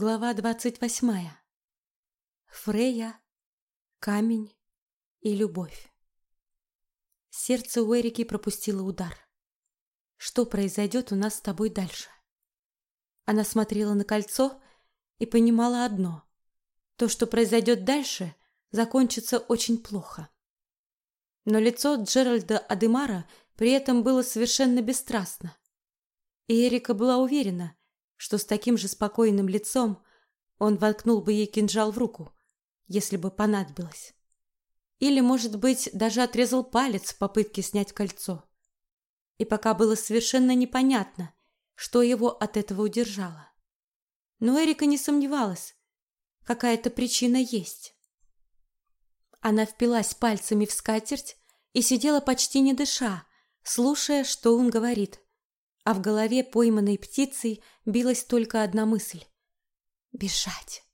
Глава двадцать восьмая. Фрея, камень и любовь. Сердце у Эрики пропустило удар. Что произойдет у нас с тобой дальше? Она смотрела на кольцо и понимала одно: то, что произойдет дальше, закончится очень плохо. Но лицо Джеральда Адемара при этом было совершенно бесстрастно. И Эрика была уверена, что с таким же спокойным лицом он воткнул бы ей кинжал в руку, если бы понадобилось. Или, может быть, даже отрезал палец в попытке снять кольцо. И пока было совершенно непонятно, что его от этого удержало. Но Эрика не сомневалась, какая-то причина есть. Она впилась пальцами в скатерть и сидела почти не дыша, слушая, что он говорит а в голове пойманной птицей билась только одна мысль: бежать,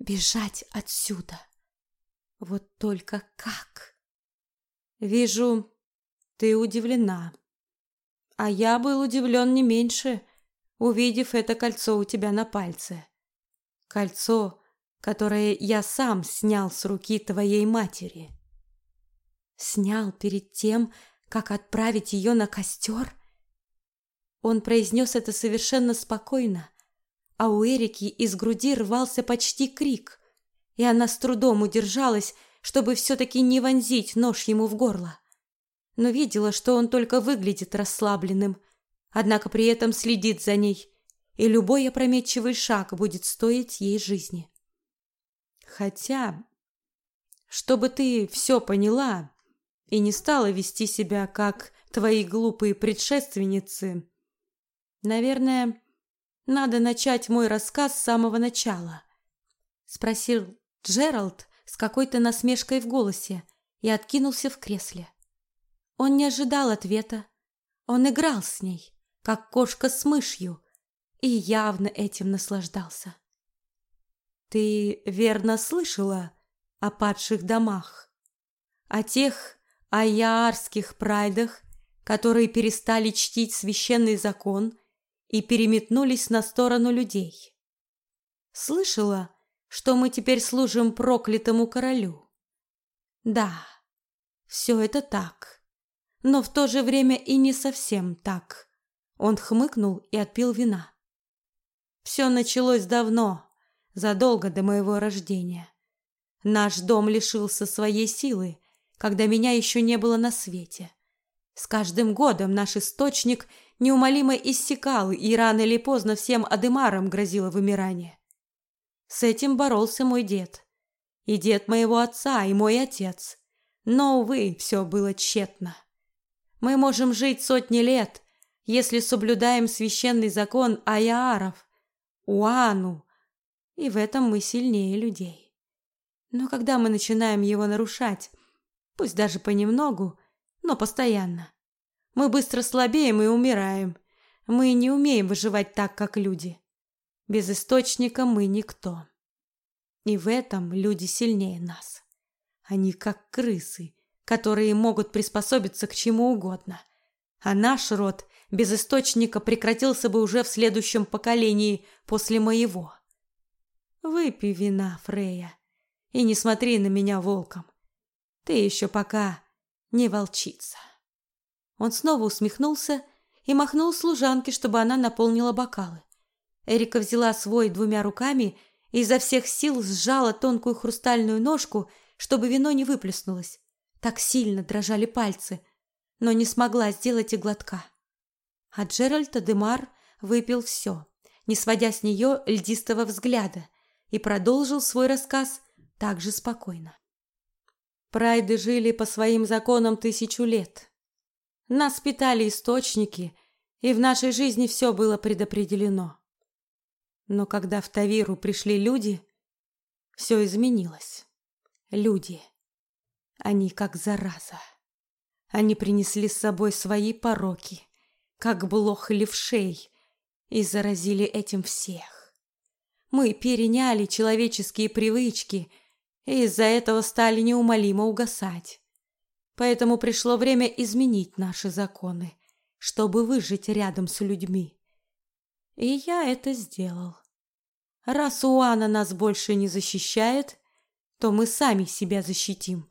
бежать отсюда. Вот только как? Вижу, ты удивлена, а я был удивлен не меньше, увидев это кольцо у тебя на пальце. Кольцо, которое я сам снял с руки твоей матери. Снял перед тем, как отправить ее на костер? Он произнес это совершенно спокойно, а у Эрики из груди рвался почти крик, и она с трудом удержалась, чтобы все-таки не вонзить нож ему в горло. Но видела, что он только выглядит расслабленным, однако при этом следит за ней, и любой опрометчивый шаг будет стоить ей жизни. Хотя, чтобы ты все поняла и не стала вести себя как твои глупые предшественницы, Наверное, надо начать мой рассказ с самого начала, спросил Джеральд с какой-то насмешкой в голосе и откинулся в кресле. Он не ожидал ответа. Он играл с ней, как кошка с мышью, и явно этим наслаждался. Ты верно слышала о падших домах, о тех аярских прайдах, которые перестали чтить священный закон и переметнулись на сторону людей. Слышала, что мы теперь служим проклятому королю. Да, все это так, но в то же время и не совсем так. Он хмыкнул и отпил вина. Все началось давно, задолго до моего рождения. Наш дом лишился своей силы, когда меня еще не было на свете. С каждым годом наш источник неумолимо иссякал, и рано или поздно всем адемарам грозило вымирание. С этим боролся мой дед, и дед моего отца, и мой отец. Но, увы, все было тщетно. Мы можем жить сотни лет, если соблюдаем священный закон Аяров, Уану, и в этом мы сильнее людей. Но когда мы начинаем его нарушать, пусть даже понемногу, но постоянно, мы быстро слабеем и умираем. Мы не умеем выживать так, как люди. Без источника мы никто. И в этом люди сильнее нас. Они как крысы, которые могут приспособиться к чему угодно. А наш род без источника прекратился бы уже в следующем поколении после моего. Выпей вина, Фрея, и не смотри на меня волком. Ты еще пока не волчица. Он снова усмехнулся и махнул служанке, чтобы она наполнила бокалы. Эрика взяла свой двумя руками и изо всех сил сжала тонкую хрустальную ножку, чтобы вино не выплеснулось. Так сильно дрожали пальцы, но не смогла сделать и глотка. А Джеральд Адемар выпил все, не сводя с нее льдистого взгляда, и продолжил свой рассказ так же спокойно. Прайды жили по своим законам тысячу лет. Нас питали источники, и в нашей жизни все было предопределено. Но когда в Тавиру пришли люди, все изменилось. Люди. Они как зараза. Они принесли с собой свои пороки, как блох левшей, и заразили этим всех. Мы переняли человеческие привычки и из-за этого стали неумолимо угасать. Поэтому пришло время изменить наши законы, чтобы выжить рядом с людьми. И я это сделал. Раз Уана нас больше не защищает, то мы сами себя защитим.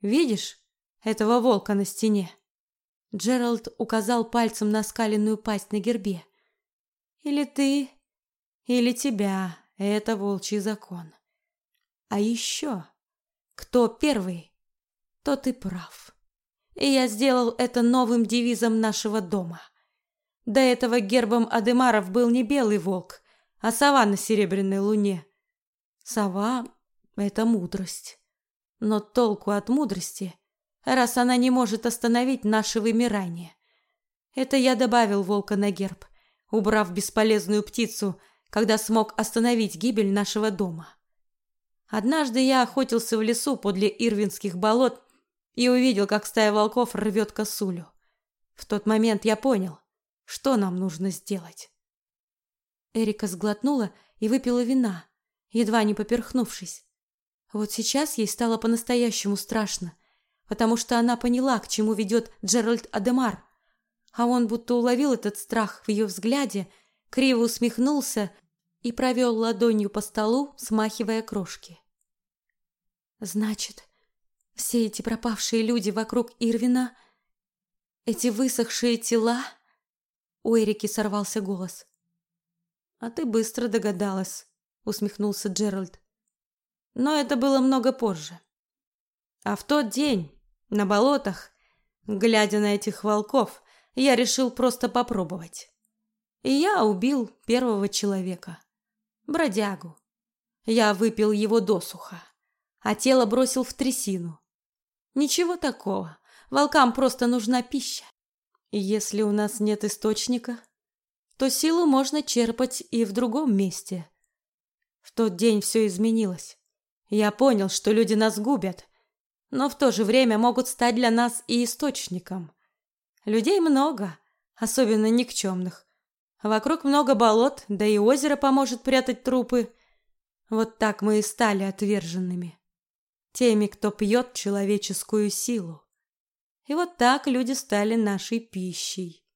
Видишь этого волка на стене? Джеральд указал пальцем на скаленную пасть на гербе. Или ты, или тебя, это волчий закон. А еще, кто первый, тот и прав. И я сделал это новым девизом нашего дома. До этого гербом Адемаров был не белый волк, а сова на серебряной луне. Сова — это мудрость. Но толку от мудрости, раз она не может остановить наше вымирание. Это я добавил волка на герб, убрав бесполезную птицу, когда смог остановить гибель нашего дома. Однажды я охотился в лесу подле Ирвинских болот и увидел, как стая волков рвет косулю. В тот момент я понял, что нам нужно сделать. Эрика сглотнула и выпила вина, едва не поперхнувшись. Вот сейчас ей стало по-настоящему страшно, потому что она поняла, к чему ведет Джеральд Адемар, а он будто уловил этот страх в ее взгляде, криво усмехнулся и провел ладонью по столу, смахивая крошки. Значит, все эти пропавшие люди вокруг Ирвина, эти высохшие тела, у Эрики сорвался голос. А ты быстро догадалась, усмехнулся Джеральд. Но это было много позже. А в тот день на болотах, глядя на этих волков, я решил просто попробовать. И я убил первого человека, бродягу. Я выпил его досуха, а тело бросил в трясину. Ничего такого, волкам просто нужна пища. И если у нас нет источника, то силу можно черпать и в другом месте. В тот день все изменилось. Я понял, что люди нас губят, но в то же время могут стать для нас и источником. Людей много, особенно никчемных. Вокруг много болот, да и озеро поможет прятать трупы. Вот так мы и стали отверженными. Теми, кто пьет человеческую силу. И вот так люди стали нашей пищей.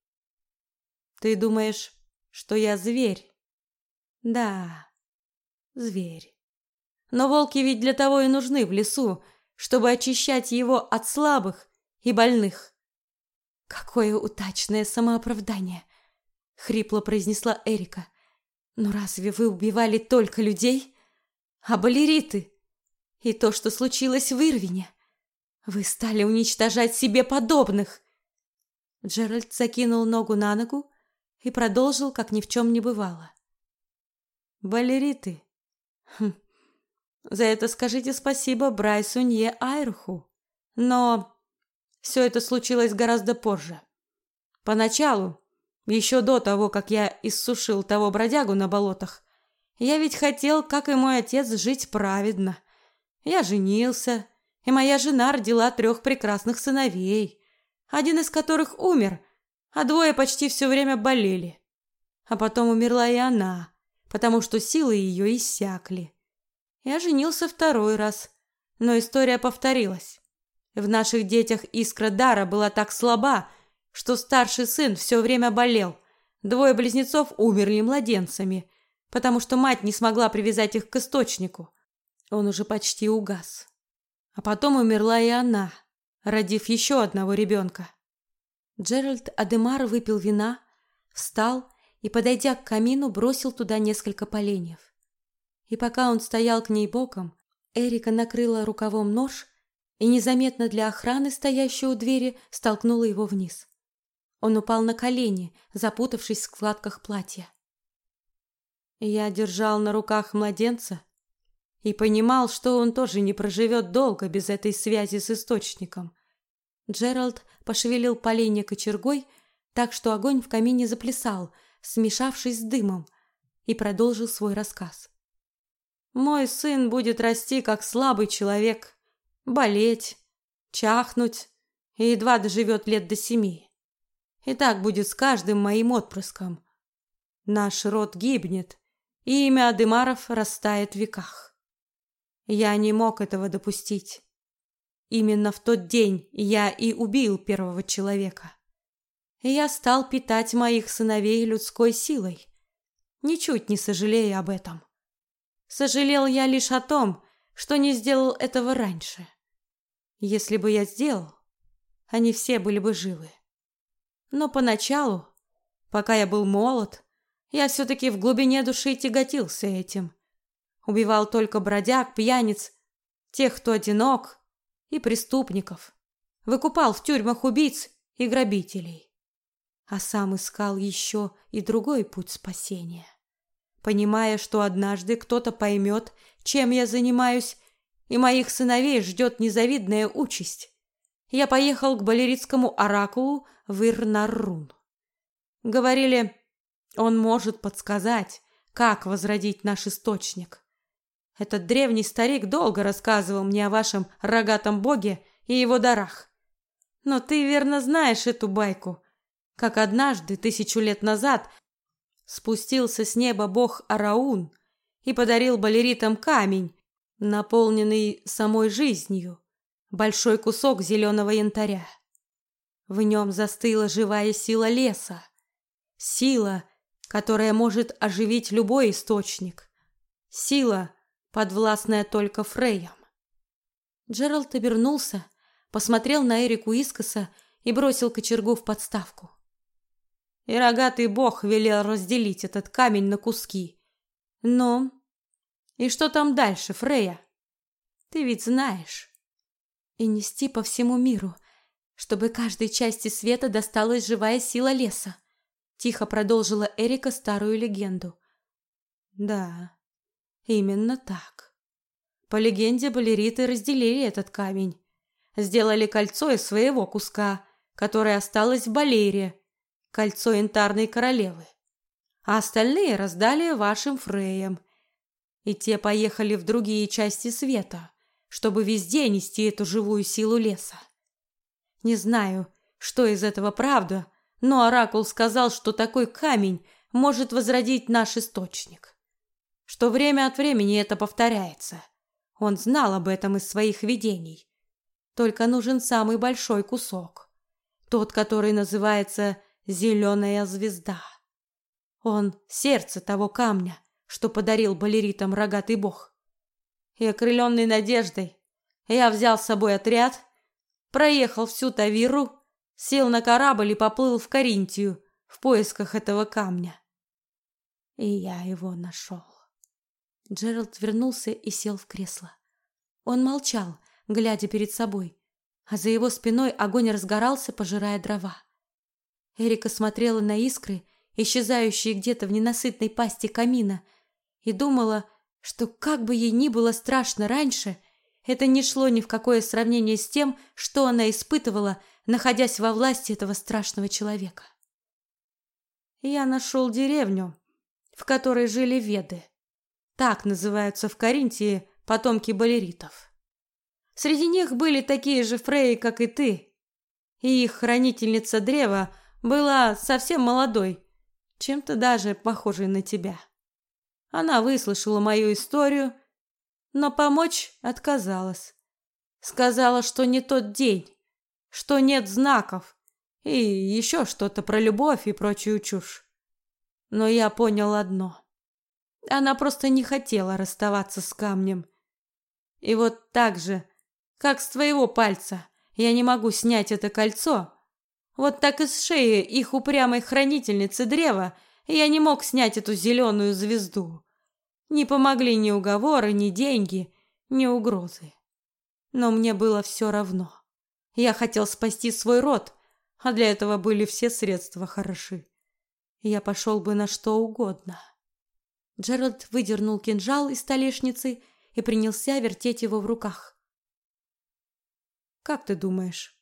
Ты думаешь, что я зверь? Да, зверь. Но волки ведь для того и нужны в лесу, чтобы очищать его от слабых и больных. Какое удачное самооправдание, хрипло произнесла Эрика. Но разве вы убивали только людей? А балериты? И то, что случилось в Ирвине? Вы стали уничтожать себе подобных. Джеральд закинул ногу на ногу и продолжил, как ни в чем не бывало. Балериты. Хм. За это скажите спасибо Брайсу Нье Айрху. Но все это случилось гораздо позже. Поначалу, еще до того, как я иссушил того бродягу на болотах, я ведь хотел, как и мой отец, жить праведно. Я женился, и моя жена родила трех прекрасных сыновей, один из которых умер – а двое почти все время болели. А потом умерла и она, потому что силы ее иссякли. Я женился второй раз, но история повторилась. В наших детях искра дара была так слаба, что старший сын все время болел. Двое близнецов умерли младенцами, потому что мать не смогла привязать их к источнику. Он уже почти угас. А потом умерла и она, родив еще одного ребенка. Джеральд Адемар выпил вина, встал и, подойдя к камину, бросил туда несколько поленьев. И пока он стоял к ней боком, Эрика накрыла рукавом нож и незаметно для охраны, стоящей у двери, столкнула его вниз. Он упал на колени, запутавшись в складках платья. Я держал на руках младенца и понимал, что он тоже не проживет долго без этой связи с источником. Джеральд пошевелил поленья кочергой, так что огонь в камине заплясал, смешавшись с дымом, и продолжил свой рассказ. «Мой сын будет расти, как слабый человек, болеть, чахнуть и едва доживет лет до семи. И так будет с каждым моим отпрыском. Наш род гибнет, и имя Адемаров растает в веках. Я не мог этого допустить. Именно в тот день я и убил первого человека. Я стал питать моих сыновей людской силой. ничуть не сожалею об этом. Сожалел я лишь о том, что не сделал этого раньше. Если бы я сделал, они все были бы живы. Но поначалу, пока я был молод, я все-таки в глубине души тяготился этим. Убивал только бродяг, пьяниц, тех, кто одинок, и преступников. Выкупал в тюрьмах убийц и грабителей. А сам искал еще и другой путь спасения. Понимая, что однажды кто-то поймет, чем я занимаюсь, и моих сыновей ждет незавидная участь, я поехал к балеритскому оракулу в Ирнаррун. Говорили, он может подсказать, как возродить наш источник. Этот древний старик долго рассказывал мне о вашем рогатом боге и его дарах. Но ты верно знаешь эту байку, как однажды, тысячу лет назад, спустился с неба бог Араун и подарил балеритам камень, наполненный самой жизнью, большой кусок зеленого янтаря. В нем застыла живая сила леса, сила, которая может оживить любой источник. Сила, подвластная только Фрейям. Джеральд обернулся, посмотрел на Эрику искоса и бросил кочергу в подставку. И рогатый бог велел разделить этот камень на куски. Но и что там дальше, Фрея? Ты ведь знаешь. И нести по всему миру, чтобы каждой части света досталась живая сила леса. Тихо продолжила Эрика старую легенду. Да, именно так. По легенде балериты разделили этот камень. Сделали кольцо из своего куска, которое осталось в Балере, кольцо янтарной королевы. А остальные раздали вашим фреям. И те поехали в другие части света, чтобы везде нести эту живую силу леса. Не знаю, что из этого правда, но оракул сказал, что такой камень может возродить наш источник. Что время от времени это повторяется. Он знал об этом из своих видений. Только нужен самый большой кусок. Тот, который называется «зеленая звезда». Он — сердце того камня, что подарил балеритам рогатый бог. И окрыленный надеждой, я взял с собой отряд, проехал всю Тавиру сел на корабль и поплыл в Каринтию в поисках этого камня. И я его нашел. Джеральд вернулся и сел в кресло. Он молчал, глядя перед собой, а за его спиной огонь разгорался, пожирая дрова. Эрика смотрела на искры, исчезающие где-то в ненасытной пасти камина, и думала, что как бы ей ни было страшно раньше, это не шло ни в какое сравнение с тем, что она испытывала, находясь во власти этого страшного человека. Я нашел деревню, в которой жили веды. Так называются в Каринтии потомки балеритов. Среди них были такие же фреи, как и ты. И их хранительница древа была совсем молодой, чем-то даже похожей на тебя. Она выслушала мою историю, но помочь отказалась. Сказала, что не тот день, что нет знаков и еще что-то про любовь и прочую чушь. Но я понял одно. Она просто не хотела расставаться с камнем. И вот так же, как с твоего пальца, я не могу снять это кольцо, вот так и с шеи их упрямой хранительницы древа я не мог снять эту зеленую звезду. Не помогли ни уговоры, ни деньги, ни угрозы. Но мне было все равно. Я хотел спасти свой род, а для этого были все средства хороши. Я пошел бы на что угодно. Джеральд выдернул кинжал из столешницы и принялся вертеть его в руках. Как ты думаешь,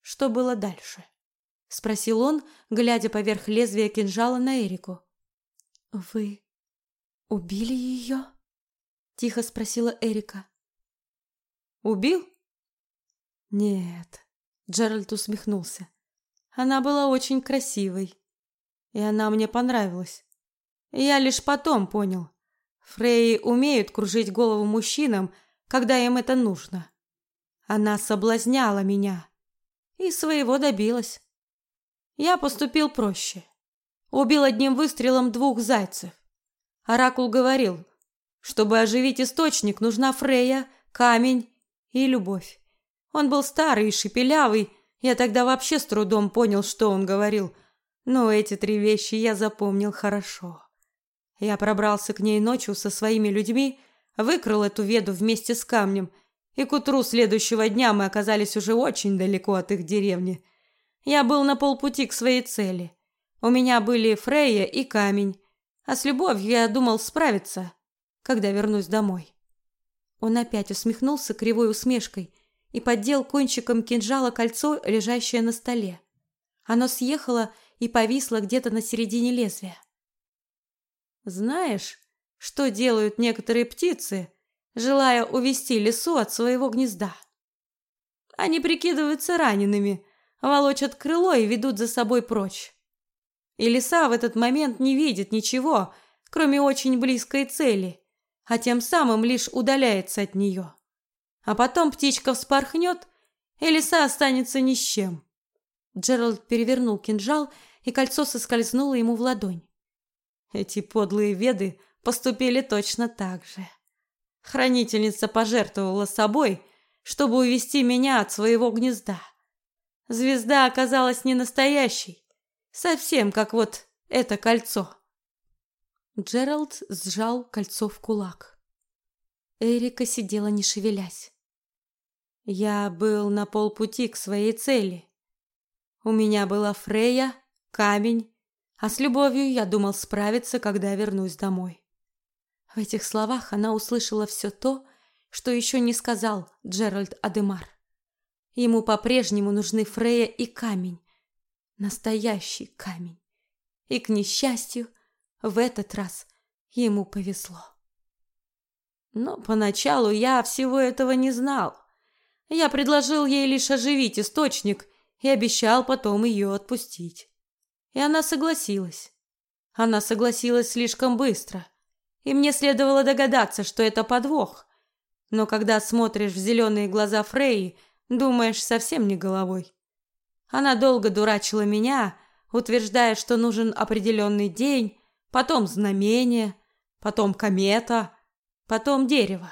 что было дальше? Спросил он, глядя поверх лезвия кинжала на Эрику. Вы убили ее? тихо спросила Эрика. Убил? Нет, Джеральд усмехнулся. Она была очень красивой, и она мне понравилась. Я лишь потом понял. Фреи умеют кружить голову мужчинам, когда им это нужно. Она соблазняла меня и своего добилась. Я поступил проще. Убил одним выстрелом двух зайцев. Оракул говорил, чтобы оживить источник, нужна Фрея, камень и любовь. Он был старый и шепелявый, я тогда вообще с трудом понял, что он говорил, но эти три вещи я запомнил хорошо. Я пробрался к ней ночью со своими людьми, выкрал эту веду вместе с камнем, и к утру следующего дня мы оказались уже очень далеко от их деревни. Я был на полпути к своей цели. У меня были Фрея и камень, а с любовью я думал справиться, когда вернусь домой. Он опять усмехнулся кривой усмешкой и поддел кончиком кинжала кольцо, лежащее на столе. Оно съехало и повисло где-то на середине лезвия. Знаешь, что делают некоторые птицы, желая увести лису от своего гнезда? Они прикидываются ранеными, волочат крыло и ведут за собой прочь. И лиса в этот момент не видит ничего, кроме очень близкой цели, а тем самым лишь удаляется от нее. А потом птичка вспорхнет, и лиса останется ни с чем. Джеральд перевернул кинжал, и кольцо соскользнуло ему в ладонь. Эти подлые веды поступили точно так же. Хранительница пожертвовала собой, чтобы увести меня от своего гнезда. Звезда оказалась не настоящей, совсем как вот это кольцо. Джеральд сжал кольцо в кулак. Эрика сидела не шевелясь. Я был на полпути к своей цели. У меня была Фрея, камень, а с любовью я думал справиться, когда вернусь домой. В этих словах она услышала все то, что еще не сказал Джеральд Адемар. Ему по-прежнему нужны Фрея и камень, настоящий камень. И к несчастью, в этот раз ему повезло. Но поначалу я всего этого не знал. Я предложил ей лишь оживить источник и обещал потом ее отпустить. И она согласилась. Она согласилась слишком быстро, и мне следовало догадаться, что это подвох. Но когда смотришь в зеленые глаза Фреи, думаешь совсем не головой. Она долго дурачила меня, утверждая, что нужен определенный день, потом знамение, потом комета, потом дерево.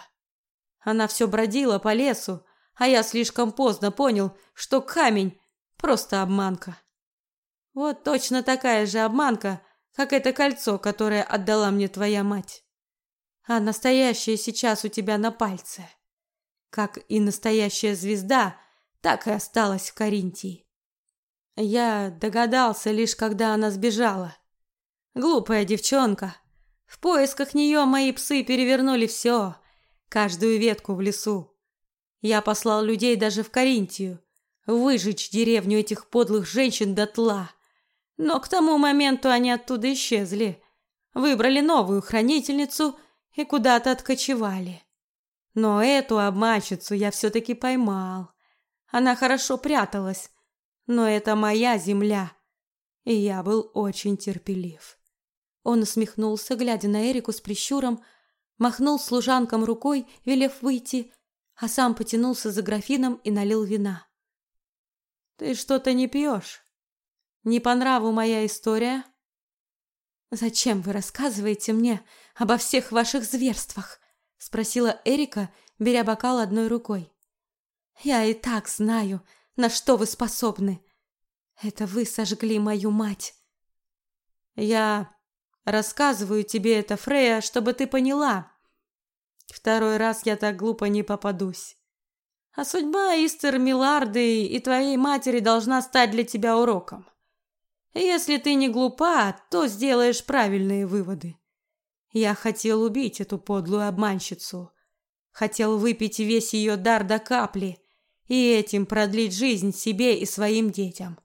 Она все бродила по лесу, а я слишком поздно понял, что камень – просто обманка. Вот точно такая же обманка, как это кольцо, которое отдала мне твоя мать. А настоящее сейчас у тебя на пальце. Как и настоящая звезда, так и осталась в Каринтии. Я догадался лишь, когда она сбежала. Глупая девчонка. В поисках нее мои псы перевернули все, каждую ветку в лесу. Я послал людей даже в Каринтию, выжечь деревню этих подлых женщин дотла. Но к тому моменту они оттуда исчезли, выбрали новую хранительницу и куда-то откочевали. Но эту обманщицу я все-таки поймал. Она хорошо пряталась, но это моя земля, и я был очень терпелив. Он усмехнулся, глядя на Эрику с прищуром, махнул служанкам рукой, велев выйти, а сам потянулся за графином и налил вина. «Ты что-то не пьешь?» Не по нраву моя история? Зачем вы рассказываете мне обо всех ваших зверствах? Спросила Эрика, беря бокал одной рукой. Я и так знаю, на что вы способны. Это вы сожгли мою мать. Я рассказываю тебе это, Фрея, чтобы ты поняла. Второй раз я так глупо не попадусь. А судьба Истер Миларды и твоей матери должна стать для тебя уроком. Если ты не глупа, то сделаешь правильные выводы. Я хотел убить эту подлую обманщицу. Хотел выпить весь ее дар до капли и этим продлить жизнь себе и своим детям.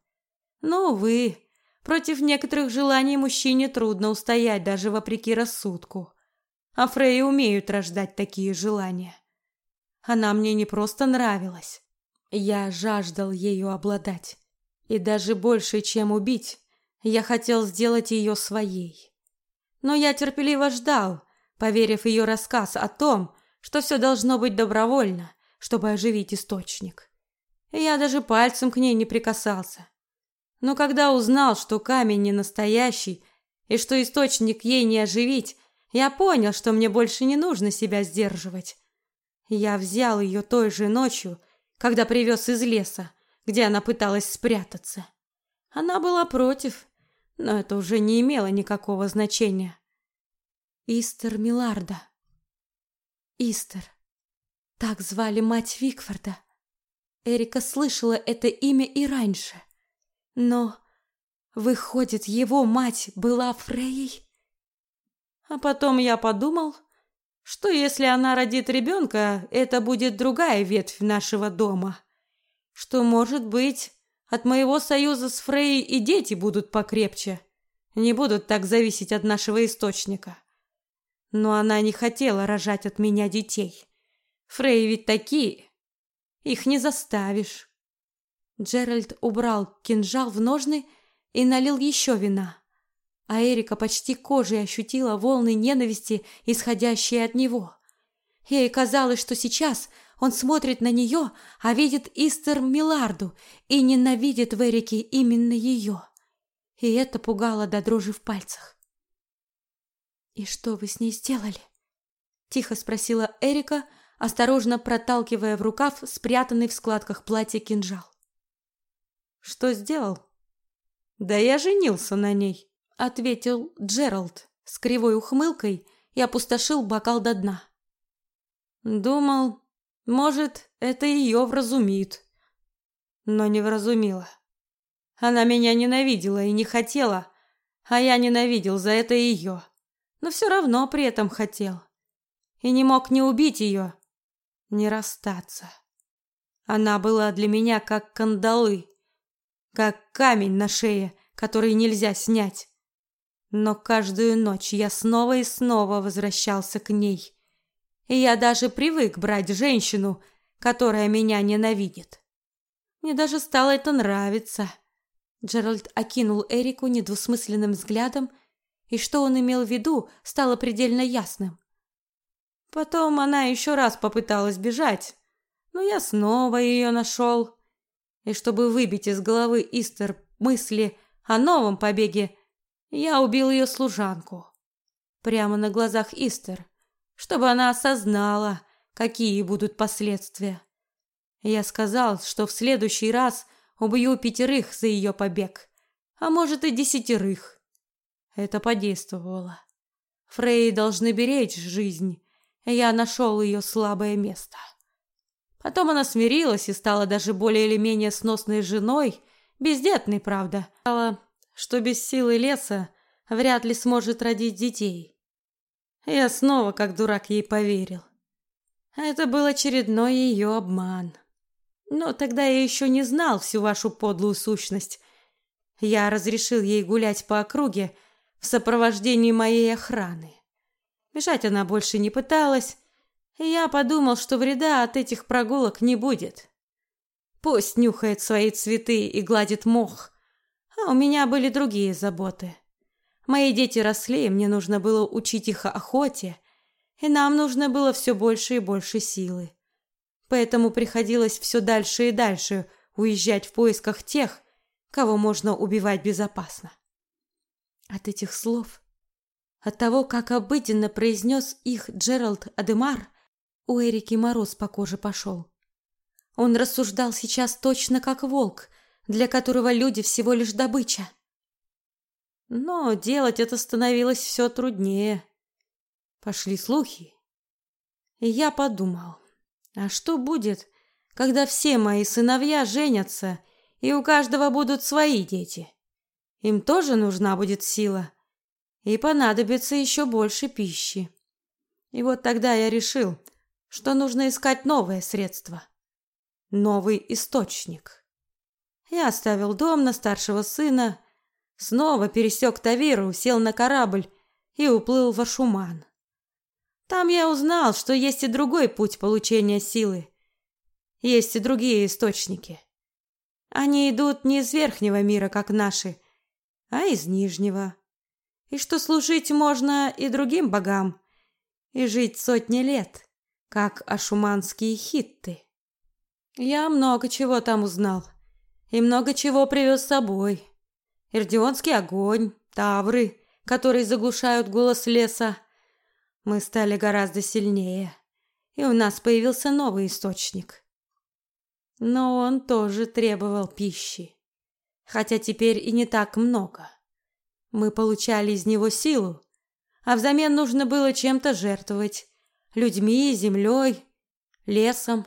Но, увы, против некоторых желаний мужчине трудно устоять даже вопреки рассудку. А Фреи умеют рождать такие желания. Она мне не просто нравилась. Я жаждал ею обладать. И даже больше, чем убить, я хотел сделать ее своей. Но я терпеливо ждал, поверив ее рассказ о том, что все должно быть добровольно, чтобы оживить источник. И я даже пальцем к ней не прикасался. Но когда узнал, что камень не настоящий и что источник ей не оживить, Я понял, что мне больше не нужно себя сдерживать. Я взял ее той же ночью, когда привез из леса, где она пыталась спрятаться. Она была против, но это уже не имело никакого значения. Истер Миларда. Истер. Так звали мать Викфорда. Эрика слышала это имя и раньше. Но, выходит, его мать была Фрейей? А потом я подумал, что если она родит ребенка, это будет другая ветвь нашего дома. Что, может быть, от моего союза с Фрей и дети будут покрепче, не будут так зависеть от нашего источника. Но она не хотела рожать от меня детей. Фрей ведь такие, их не заставишь. Джеральд убрал кинжал в ножны и налил еще вина а Эрика почти кожей ощутила волны ненависти, исходящие от него. Ей казалось, что сейчас он смотрит на нее, а видит Истер Миларду и ненавидит в Эрике именно ее. И это пугало до дрожи в пальцах. «И что вы с ней сделали?» – тихо спросила Эрика, осторожно проталкивая в рукав спрятанный в складках платья кинжал. «Что сделал?» «Да я женился на ней», ответил Джеральд с кривой ухмылкой и опустошил бокал до дна. Думал, может, это ее вразумит. Но не вразумила. Она меня ненавидела и не хотела, а я ненавидел за это ее. Но все равно при этом хотел. И не мог не убить ее, не расстаться. Она была для меня как кандалы, как камень на шее, который нельзя снять. Но каждую ночь я снова и снова возвращался к ней. И я даже привык брать женщину, которая меня ненавидит. Мне даже стало это нравиться. Джеральд окинул Эрику недвусмысленным взглядом, и что он имел в виду, стало предельно ясным. Потом она еще раз попыталась бежать, но я снова ее нашел. И чтобы выбить из головы Истер мысли о новом побеге, я убил ее служанку. Прямо на глазах Истер, чтобы она осознала, какие будут последствия. Я сказал, что в следующий раз убью пятерых за ее побег, а может и десятерых. Это подействовало. Фрей должны беречь жизнь, я нашел ее слабое место. Потом она смирилась и стала даже более или менее сносной женой, бездетной, правда. Стала что без силы леса вряд ли сможет родить детей. Я снова, как дурак, ей поверил. Это был очередной ее обман. Но тогда я еще не знал всю вашу подлую сущность. Я разрешил ей гулять по округе в сопровождении моей охраны. Бежать она больше не пыталась, и я подумал, что вреда от этих прогулок не будет. Пусть нюхает свои цветы и гладит мох, а у меня были другие заботы. Мои дети росли, и мне нужно было учить их охоте, и нам нужно было все больше и больше силы. Поэтому приходилось все дальше и дальше уезжать в поисках тех, кого можно убивать безопасно. От этих слов, от того, как обыденно произнес их Джеральд Адемар, у Эрики мороз по коже пошел. Он рассуждал сейчас точно как волк, для которого люди всего лишь добыча. Но делать это становилось все труднее. Пошли слухи. И я подумал, а что будет, когда все мои сыновья женятся, и у каждого будут свои дети? Им тоже нужна будет сила, и понадобится еще больше пищи. И вот тогда я решил, что нужно искать новое средство, новый источник. Я оставил дом на старшего сына, снова пересек Тавиру, сел на корабль и уплыл в Ашуман. Там я узнал, что есть и другой путь получения силы. Есть и другие источники. Они идут не из верхнего мира, как наши, а из нижнего. И что служить можно и другим богам, и жить сотни лет, как ашуманские хитты. Я много чего там узнал и много чего привез с собой. Ирдионский огонь, тавры, которые заглушают голос леса, Мы стали гораздо сильнее, и у нас появился новый источник. Но он тоже требовал пищи, хотя теперь и не так много. Мы получали из него силу, а взамен нужно было чем-то жертвовать: людьми, землей, лесом.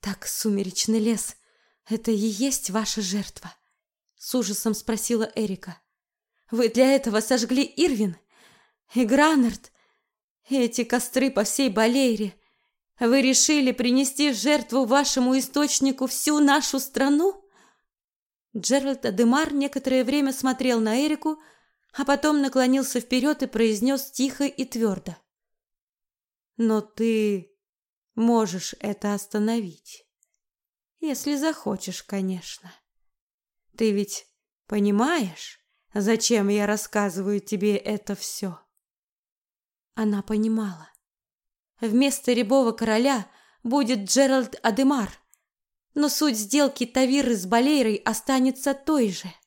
Так сумеречный лес это и есть ваша жертва? С ужасом спросила Эрика. Вы для этого сожгли Ирвин и Гранард, эти костры по всей Балейре. Вы решили принести жертву вашему источнику всю нашу страну? Джеральд Адемар некоторое время смотрел на Эрику, а потом наклонился вперед и произнес тихо и твердо. «Но ты можешь это остановить. Если захочешь, конечно. Ты ведь понимаешь, зачем я рассказываю тебе это все?» Она понимала. Вместо рябого короля будет Джеральд Адемар, но суть сделки Тавиры с Балейрой останется той же –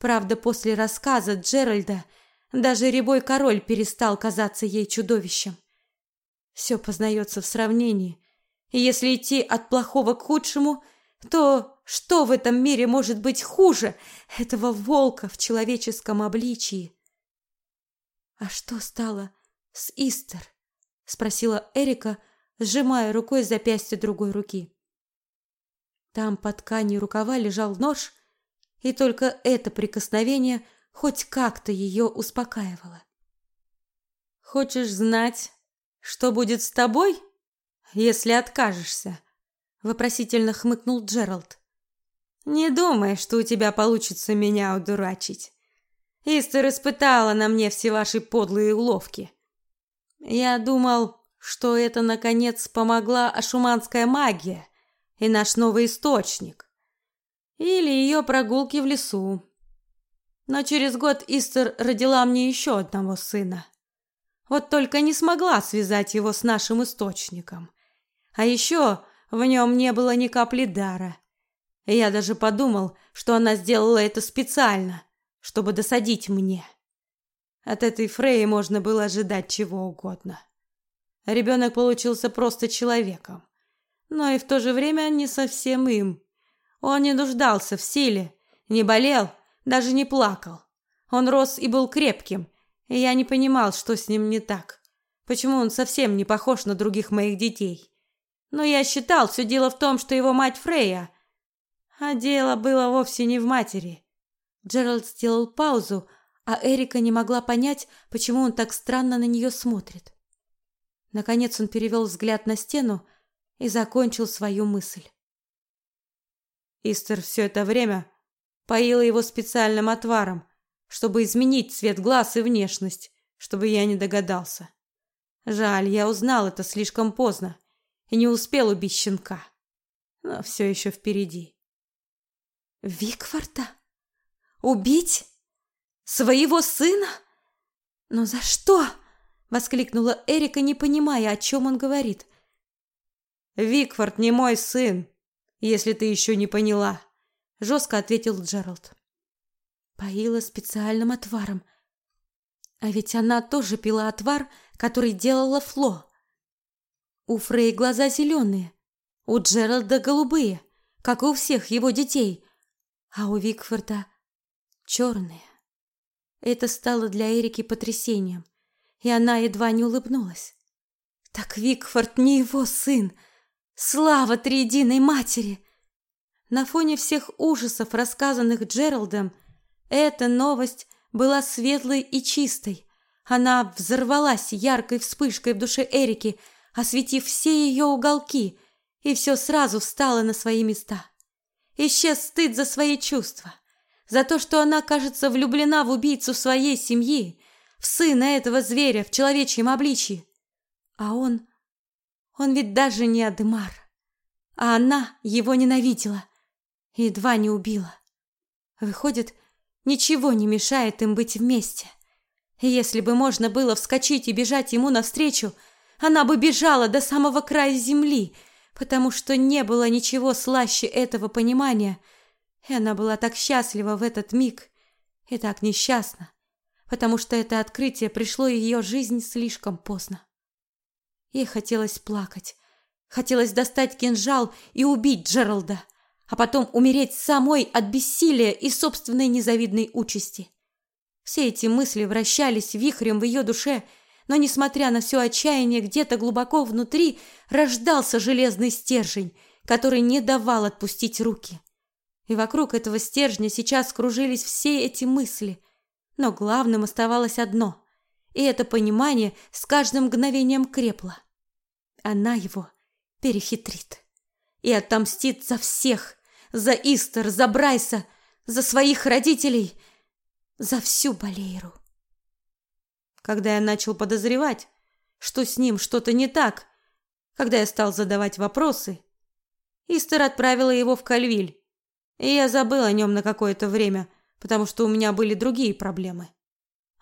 Правда, после рассказа Джеральда даже рябой король перестал казаться ей чудовищем. Все познается в сравнении. Если идти от плохого к худшему, то что в этом мире может быть хуже этого волка в человеческом обличии? А что стало с Истер? спросила Эрика, сжимая рукой запястье другой руки. Там под тканью рукава лежал нож, и только это прикосновение хоть как-то ее успокаивало. Хочешь знать, что будет с тобой, если откажешься? вопросительно хмыкнул Джеральд. Не думай, что у тебя получится меня удурачить. Истер испытала на мне все ваши подлые уловки. Я думал, что это наконец помогла ашуманская магия и наш новый источник. Или ее прогулки в лесу. Но через год Истер родила мне еще одного сына. Вот только не смогла связать его с нашим источником. А еще в нем не было ни капли дара. Я даже подумал, что она сделала это специально, чтобы досадить мне. От этой Фреи можно было ожидать чего угодно. Ребенок получился просто человеком, но и в то же время не совсем им. Он не нуждался в силе, не болел, даже не плакал. Он рос и был крепким, и я не понимал, что с ним не так. Почему он совсем не похож на других моих детей? Но я считал, все дело в том, что его мать Фрейя. А дело было вовсе не в матери. Джеральд сделал паузу, а Эрика не могла понять, почему он так странно на нее смотрит. Наконец он перевел взгляд на стену и закончил свою мысль. Истер все это время поила его специальным отваром, чтобы изменить цвет глаз и внешность, чтобы я не догадался. Жаль, я узнал это слишком поздно и не успел убить щенка. Но все еще впереди. Викфорта? Убить? Своего сына? Но за что? воскликнула Эрика, не понимая, о чем он говорит. Викфорд не мой сын, если ты еще не поняла, жестко ответил Джеральд. Поила специальным отваром. А ведь она тоже пила отвар, который делала Фло. У Фрей глаза зеленые, у Джеральда голубые, как и у всех его детей, а у Викфорда черные. Это стало для Эрики потрясением, и она едва не улыбнулась. Так Викфорд не его сын, Слава Триединой Матери! На фоне всех ужасов, рассказанных Джеральдом, эта новость была светлой и чистой. Она взорвалась яркой вспышкой в душе Эрики, осветив все ее уголки, и все сразу встало на свои места. Исчез стыд за свои чувства, за то, что она, кажется, влюблена в убийцу своей семьи, в сына этого зверя в человечьем обличье. А он он ведь даже не Адемар. А она его ненавидела. Едва не убила. Выходит, ничего не мешает им быть вместе. Если бы можно было вскочить и бежать ему навстречу, она бы бежала до самого края земли, потому что не было ничего слаще этого понимания. И она была так счастлива в этот миг и так несчастна, потому что это открытие пришло в ее жизнь слишком поздно. Ей хотелось плакать, хотелось достать кинжал и убить Джералда, а потом умереть самой от бессилия и собственной незавидной участи. Все эти мысли вращались вихрем в ее душе, но, несмотря на все отчаяние, где-то глубоко внутри рождался железный стержень, который не давал отпустить руки. И вокруг этого стержня сейчас кружились все эти мысли, но главным оставалось одно, и это понимание с каждым мгновением крепло. Она его перехитрит и отомстит за всех, за Истер, за Брайса, за своих родителей, за всю Балейру. Когда я начал подозревать, что с ним что-то не так, когда я стал задавать вопросы, Истер отправила его в Кальвиль, и я забыл о нем на какое-то время – потому что у меня были другие проблемы.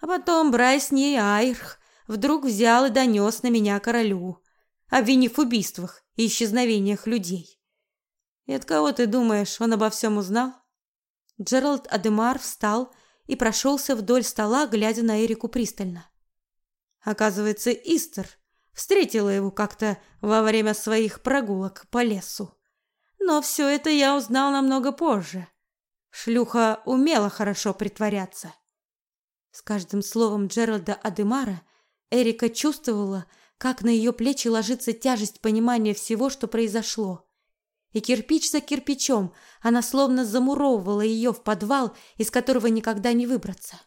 А потом Брайс не Айрх вдруг взял и донес на меня королю, обвинив в убийствах и исчезновениях людей. И от кого ты думаешь, он обо всем узнал? Джеральд Адемар встал и прошелся вдоль стола, глядя на Эрику пристально. Оказывается, Истер встретила его как-то во время своих прогулок по лесу. Но все это я узнал намного позже. Шлюха умела хорошо притворяться. С каждым словом Джеральда Адемара Эрика чувствовала, как на ее плечи ложится тяжесть понимания всего, что произошло. И кирпич за кирпичом она словно замуровывала ее в подвал, из которого никогда не выбраться.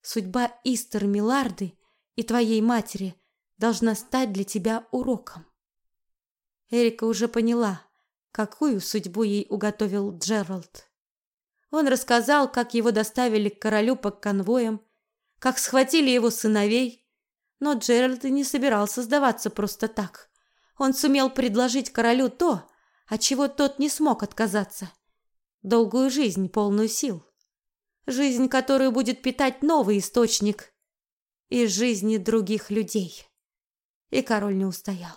Судьба Истер Миларды и твоей матери должна стать для тебя уроком. Эрика уже поняла, какую судьбу ей уготовил Джеральд. Он рассказал, как его доставили к королю под конвоем, как схватили его сыновей. Но Джеральд не собирался сдаваться просто так. Он сумел предложить королю то, от чего тот не смог отказаться. Долгую жизнь, полную сил. Жизнь, которую будет питать новый источник из жизни других людей. И король не устоял.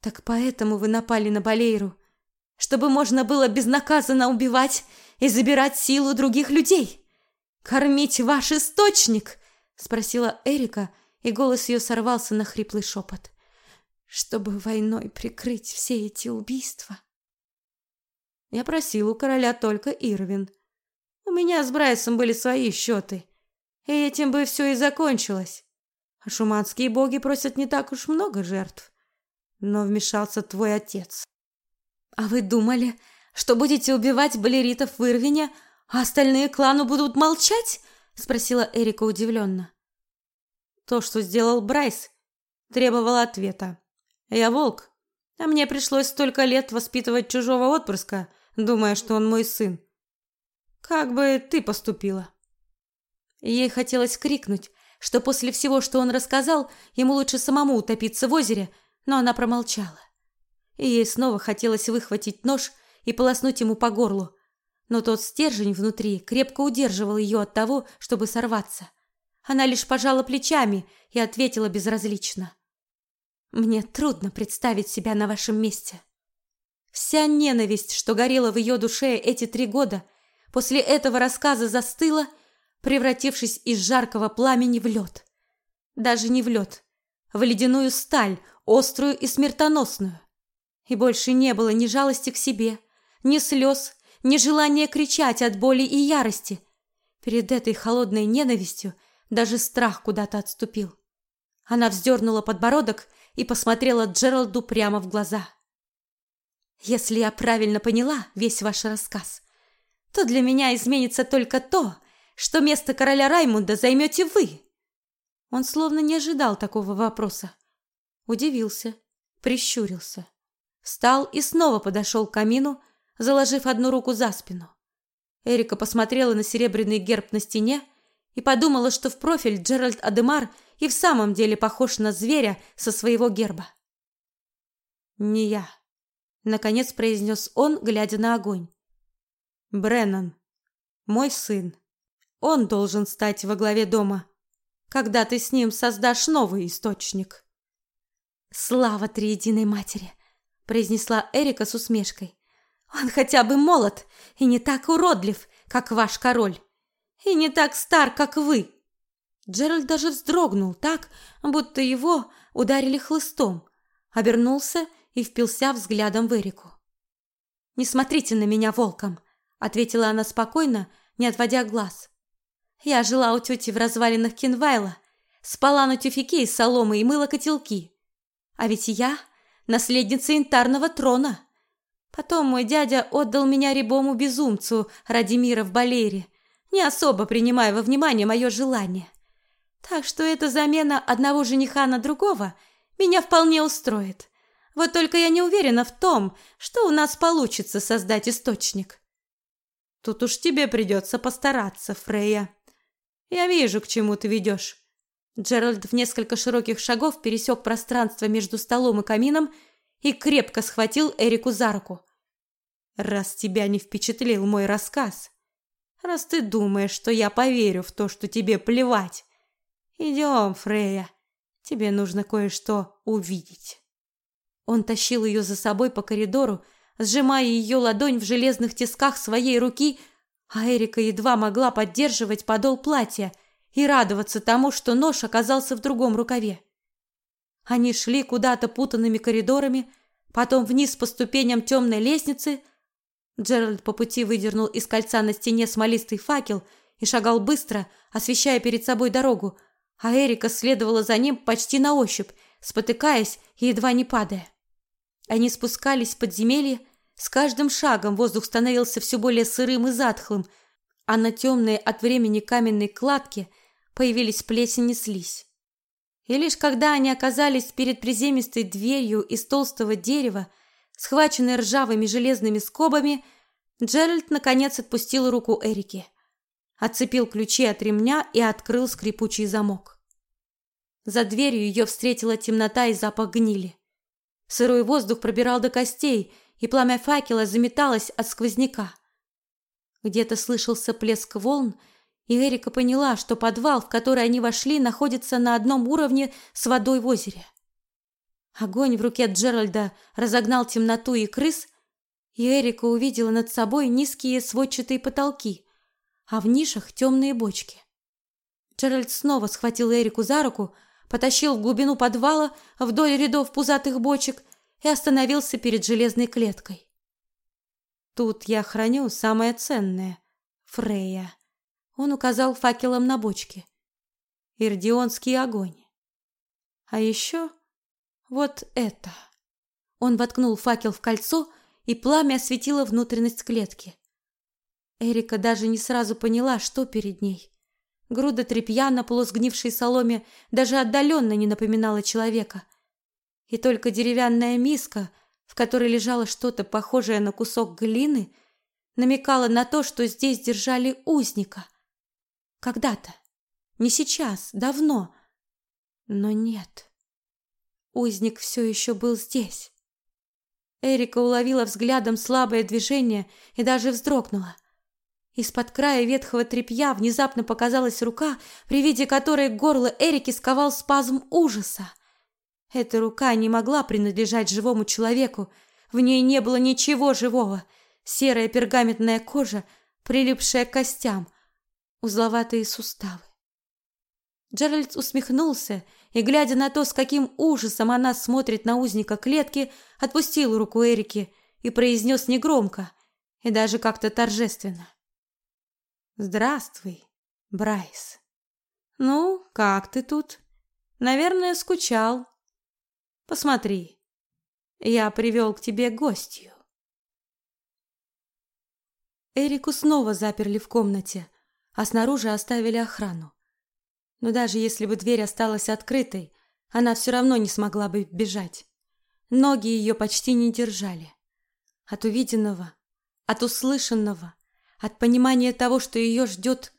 Так поэтому вы напали на Балейру, чтобы можно было безнаказанно убивать и забирать силу других людей? Кормить ваш источник? спросила Эрика, и голос ее сорвался на хриплый шепот. Чтобы войной прикрыть все эти убийства. Я просил у короля только Ирвин. У меня с Брайсом были свои счеты, и этим бы все и закончилось. А шуманские боги просят не так уж много жертв. Но вмешался твой отец. А вы думали, что будете убивать балеритов в Ирвине, а остальные кланы будут молчать? спросила Эрика удивленно. То, что сделал Брайс, требовало ответа. Я волк, а мне пришлось столько лет воспитывать чужого отпрыска, думая, что он мой сын. Как бы ты поступила? Ей хотелось крикнуть, что после всего, что он рассказал, ему лучше самому утопиться в озере, но она промолчала и ей снова хотелось выхватить нож и полоснуть ему по горлу, но тот стержень внутри крепко удерживал ее от того, чтобы сорваться. Она лишь пожала плечами и ответила безразлично: "Мне трудно представить себя на вашем месте. Вся ненависть, что горела в ее душе эти три года, после этого рассказа застыла, превратившись из жаркого пламени в лед. Даже не в лед, в ледяную сталь, острую и смертоносную. И больше не было ни жалости к себе, ни слез, ни желания кричать от боли и ярости. Перед этой холодной ненавистью даже страх куда-то отступил. Она вздернула подбородок и посмотрела Джералду прямо в глаза. «Если я правильно поняла весь ваш рассказ, то для меня изменится только то, что место короля Раймунда займете вы». Он словно не ожидал такого вопроса. Удивился, прищурился. Встал и снова подошел к камину, заложив одну руку за спину. Эрика посмотрела на серебряный герб на стене и подумала, что в профиль Джеральд Адемар и в самом деле похож на зверя со своего герба. «Не я», — наконец произнес он, глядя на огонь. «Бреннан, мой сын. Он должен стать во главе дома, когда ты с ним создашь новый источник». «Слава Триединой Матери!» произнесла Эрика с усмешкой. Он хотя бы молод и не так уродлив, как ваш король. И не так стар, как вы. Джеральд даже вздрогнул так, будто его ударили хлыстом, обернулся и впился взглядом в Эрику. «Не смотрите на меня волком», — ответила она спокойно, не отводя глаз. «Я жила у тети в развалинах Кинвайла, спала на тюфяке из соломы и мыла котелки. А ведь я наследница янтарного трона. Потом мой дядя отдал меня рябому безумцу ради мира в Балере, не особо принимая во внимание мое желание. Так что эта замена одного жениха на другого меня вполне устроит. Вот только я не уверена в том, что у нас получится создать источник. Тут уж тебе придется постараться, Фрея. Я вижу, к чему ты ведешь. Джеральд в несколько широких шагов пересек пространство между столом и камином и крепко схватил Эрику за руку. «Раз тебя не впечатлил мой рассказ, раз ты думаешь, что я поверю в то, что тебе плевать, идем, Фрея, тебе нужно кое-что увидеть». Он тащил ее за собой по коридору, сжимая ее ладонь в железных тисках своей руки, а Эрика едва могла поддерживать подол платья – и радоваться тому, что нож оказался в другом рукаве. Они шли куда-то путанными коридорами, потом вниз по ступеням темной лестницы. Джеральд по пути выдернул из кольца на стене смолистый факел и шагал быстро, освещая перед собой дорогу, а Эрика следовала за ним почти на ощупь, спотыкаясь и едва не падая. Они спускались в подземелье, с каждым шагом воздух становился все более сырым и затхлым, а на темной от времени каменной кладке – появились плесень и слизь. И лишь когда они оказались перед приземистой дверью из толстого дерева, схваченной ржавыми железными скобами, Джеральд наконец отпустил руку Эрики, отцепил ключи от ремня и открыл скрипучий замок. За дверью ее встретила темнота и запах гнили. Сырой воздух пробирал до костей, и пламя факела заметалось от сквозняка. Где-то слышался плеск волн, и Эрика поняла, что подвал, в который они вошли, находится на одном уровне с водой в озере. Огонь в руке Джеральда разогнал темноту и крыс, и Эрика увидела над собой низкие сводчатые потолки, а в нишах темные бочки. Джеральд снова схватил Эрику за руку, потащил в глубину подвала вдоль рядов пузатых бочек и остановился перед железной клеткой. Тут я храню самое ценное, Фрея. Он указал факелом на бочке. Ирдионский огонь. А еще вот это. Он воткнул факел в кольцо, и пламя осветило внутренность клетки. Эрика даже не сразу поняла, что перед ней. Груда тряпья на полусгнившей соломе даже отдаленно не напоминала человека. И только деревянная миска, в которой лежало что-то похожее на кусок глины, намекала на то, что здесь держали узника. Когда-то. Не сейчас, давно. Но нет. Узник все еще был здесь. Эрика уловила взглядом слабое движение и даже вздрогнула. Из-под края ветхого тряпья внезапно показалась рука, при виде которой горло Эрики сковал спазм ужаса. Эта рука не могла принадлежать живому человеку, в ней не было ничего живого. Серая пергаментная кожа, прилипшая к костям, узловатые суставы. Джеральд усмехнулся и, глядя на то, с каким ужасом она смотрит на узника клетки, отпустил руку Эрики и произнес негромко и даже как-то торжественно. «Здравствуй, Брайс. Ну, как ты тут? Наверное, скучал. Посмотри, я привел к тебе гостью». Эрику снова заперли в комнате, а снаружи оставили охрану. Но даже если бы дверь осталась открытой, она все равно не смогла бы бежать. Ноги ее почти не держали. От увиденного, от услышанного, от понимания того, что ее ждет,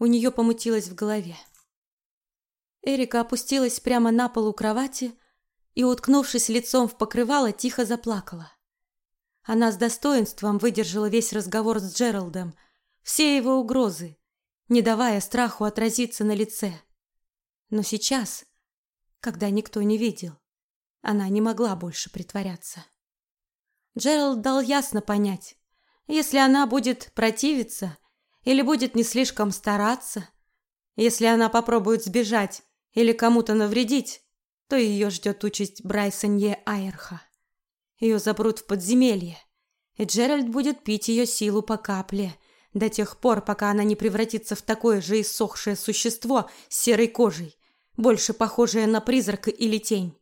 у нее помутилось в голове. Эрика опустилась прямо на пол у кровати и, уткнувшись лицом в покрывало, тихо заплакала. Она с достоинством выдержала весь разговор с Джералдом, все его угрозы, не давая страху отразиться на лице. Но сейчас, когда никто не видел, она не могла больше притворяться. Джеральд дал ясно понять, если она будет противиться, или будет не слишком стараться. Если она попробует сбежать или кому-то навредить, то ее ждет участь Брайсонье Айрха. Ее запрут в подземелье, и Джеральд будет пить ее силу по капле до тех пор, пока она не превратится в такое же иссохшее существо с серой кожей, больше похожее на призрака или тень.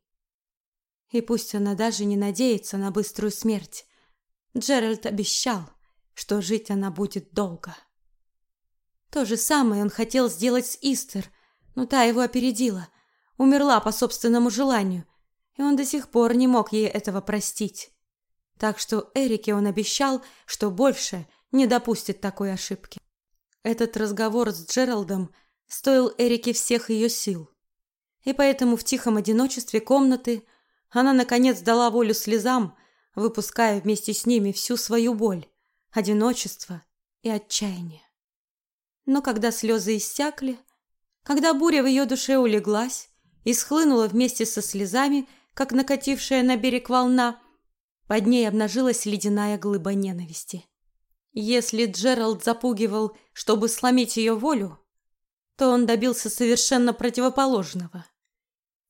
И пусть она даже не надеется на быструю смерть, Джеральд обещал, что жить она будет долго. То же самое он хотел сделать с Истер, но та его опередила, умерла по собственному желанию, и он до сих пор не мог ей этого простить. Так что Эрике он обещал, что больше не допустит такой ошибки. Этот разговор с Джеральдом стоил Эрике всех ее сил. И поэтому в тихом одиночестве комнаты она наконец дала волю слезам, выпуская вместе с ними всю свою боль, одиночество и отчаяние. Но когда слезы иссякли, когда буря в ее душе улеглась и схлынула вместе со слезами, как накатившая на берег волна, под ней обнажилась ледяная глыба ненависти. Если Джеральд запугивал, чтобы сломить ее волю, то он добился совершенно противоположного.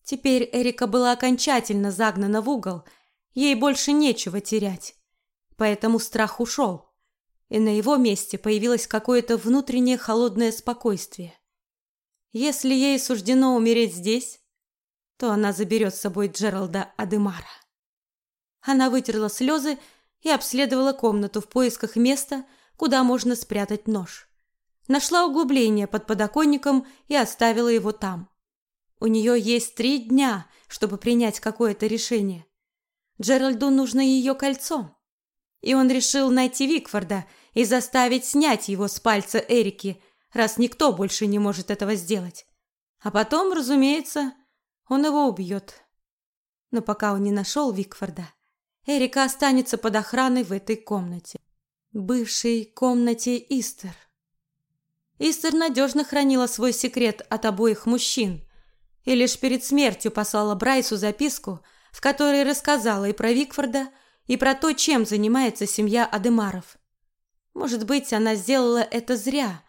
Теперь Эрика была окончательно загнана в угол, ей больше нечего терять. Поэтому страх ушел, и на его месте появилось какое-то внутреннее холодное спокойствие. Если ей суждено умереть здесь, то она заберет с собой Джералда Адемара. Она вытерла слезы и обследовала комнату в поисках места, куда можно спрятать нож. Нашла углубление под подоконником и оставила его там. У нее есть три дня, чтобы принять какое-то решение. Джеральду нужно ее кольцо. И он решил найти Викфорда и заставить снять его с пальца Эрики, раз никто больше не может этого сделать. А потом, разумеется, он его убьет. Но пока он не нашел Викфорда, Эрика останется под охраной в этой комнате. Бывшей комнате Истер. Истер надежно хранила свой секрет от обоих мужчин и лишь перед смертью послала Брайсу записку, в которой рассказала и про Викфорда, и про то, чем занимается семья Адемаров. Может быть, она сделала это зря,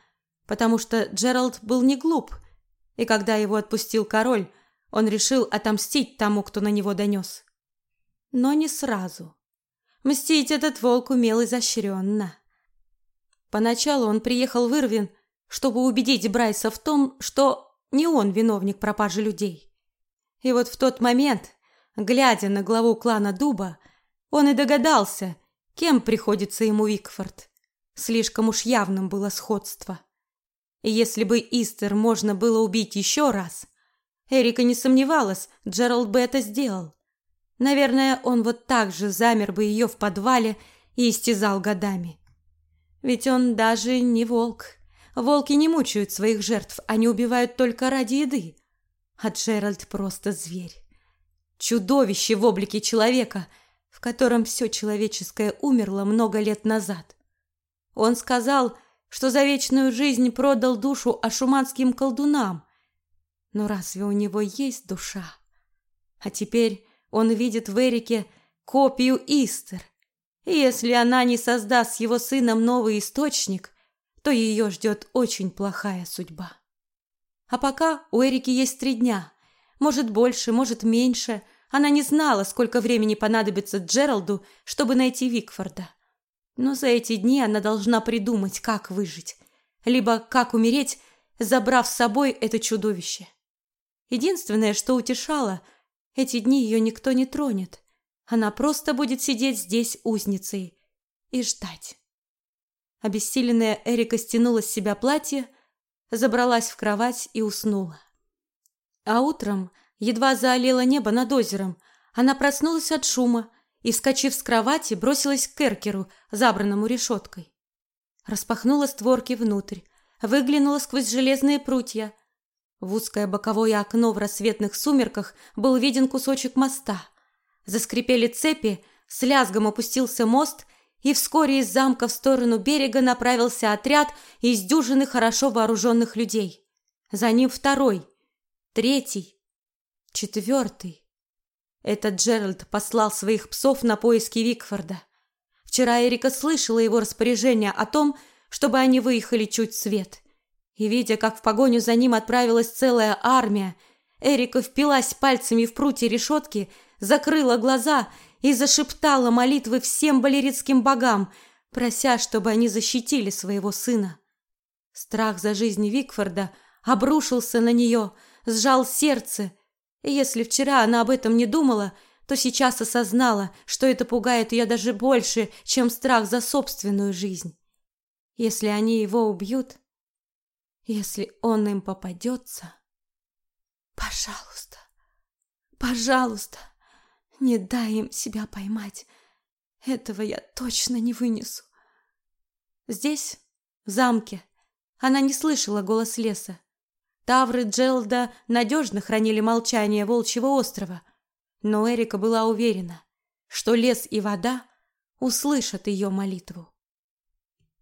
потому что Джеральд был не глуп, и когда его отпустил король, он решил отомстить тому, кто на него донес но не сразу. Мстить этот волк умел изощренно. Поначалу он приехал в Ирвин, чтобы убедить Брайса в том, что не он виновник пропажи людей. И вот в тот момент, глядя на главу клана Дуба, он и догадался, кем приходится ему Викфорд. Слишком уж явным было сходство. И если бы Истер можно было убить еще раз, Эрика не сомневалась, Джеральд бы это сделал. Наверное, он вот так же замер бы ее в подвале и истязал годами. Ведь он даже не волк. Волки не мучают своих жертв, они убивают только ради еды. А Джеральд просто зверь. Чудовище в облике человека, в котором все человеческое умерло много лет назад. Он сказал, что за вечную жизнь продал душу ашуманским колдунам. Но разве у него есть душа? А теперь он видит в Эрике копию Истер. И если она не создаст с его сыном новый источник, то ее ждет очень плохая судьба. А пока у Эрики есть три дня. Может, больше, может, меньше. Она не знала, сколько времени понадобится Джералду, чтобы найти Викфорда. Но за эти дни она должна придумать, как выжить. Либо как умереть, забрав с собой это чудовище. Единственное, что утешало – эти дни ее никто не тронет. Она просто будет сидеть здесь узницей и ждать. Обессиленная Эрика стянула с себя платье, забралась в кровать и уснула. А утром, едва заолело небо над озером, она проснулась от шума и, вскочив с кровати, бросилась к Керкеру, забранному решеткой. Распахнула створки внутрь, выглянула сквозь железные прутья в узкое боковое окно в рассветных сумерках был виден кусочек моста. Заскрипели цепи, с лязгом опустился мост, и вскоре из замка в сторону берега направился отряд из дюжины хорошо вооруженных людей. За ним второй, третий, четвертый. Этот Джеральд послал своих псов на поиски Викфорда. Вчера Эрика слышала его распоряжение о том, чтобы они выехали чуть свет. И видя, как в погоню за ним отправилась целая армия, Эрика впилась пальцами в прутья решетки, закрыла глаза и зашептала молитвы всем балеритским богам, прося, чтобы они защитили своего сына. Страх за жизнь Викфорда обрушился на нее, сжал сердце. И если вчера она об этом не думала, то сейчас осознала, что это пугает ее даже больше, чем страх за собственную жизнь. Если они его убьют, если он им попадется... Пожалуйста, пожалуйста, не дай им себя поймать. Этого я точно не вынесу. Здесь, в замке, она не слышала голос леса. Тавры Джелда надежно хранили молчание Волчьего острова, но Эрика была уверена, что лес и вода услышат ее молитву.